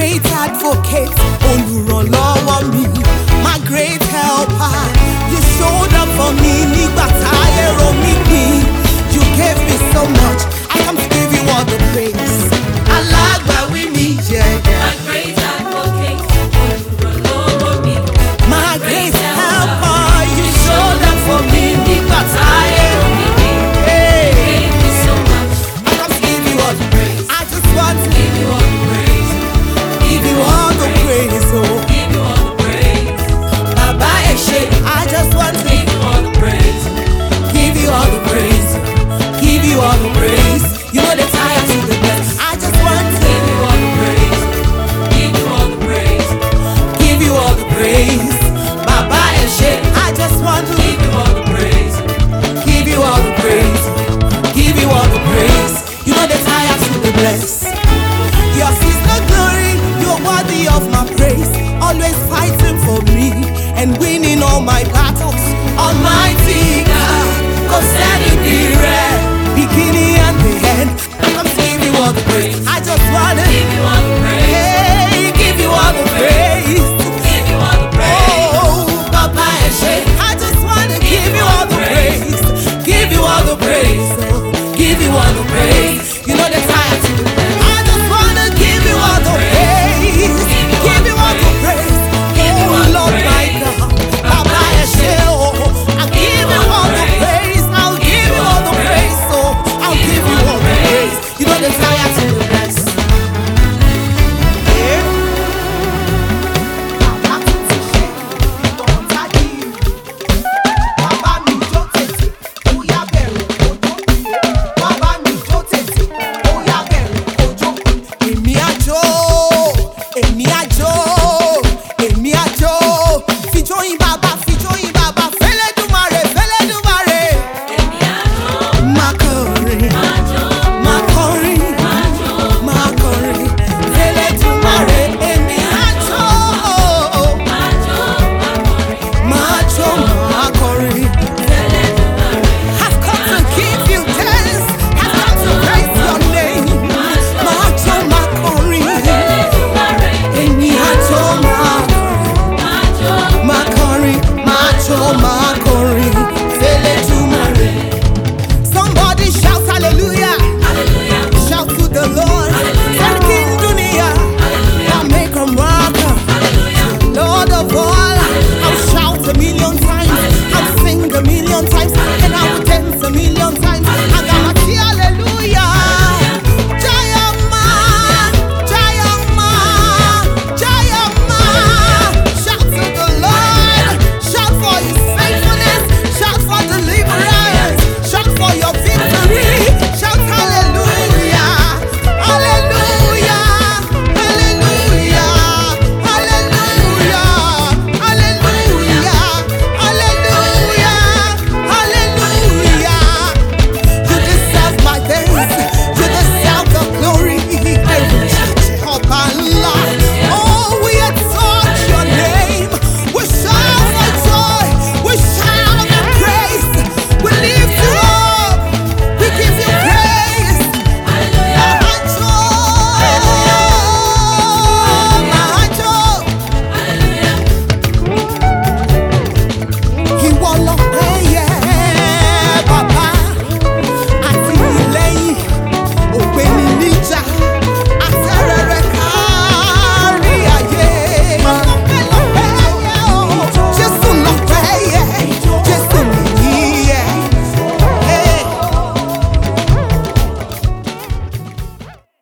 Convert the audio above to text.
great advocate olùrànlọ́wọ́ mi. You know the time to the best. I just want to give you all the praise. Give you all the praise. Give you all the praise. And. I just want to give you all the praise. Give you all the praise. Give you all the praise. You know the time to the best. Your sister glory, you're worthy of my praise. Always fighting for me and winning all my battles. Almighty God, concerning. the. I just wanna give you all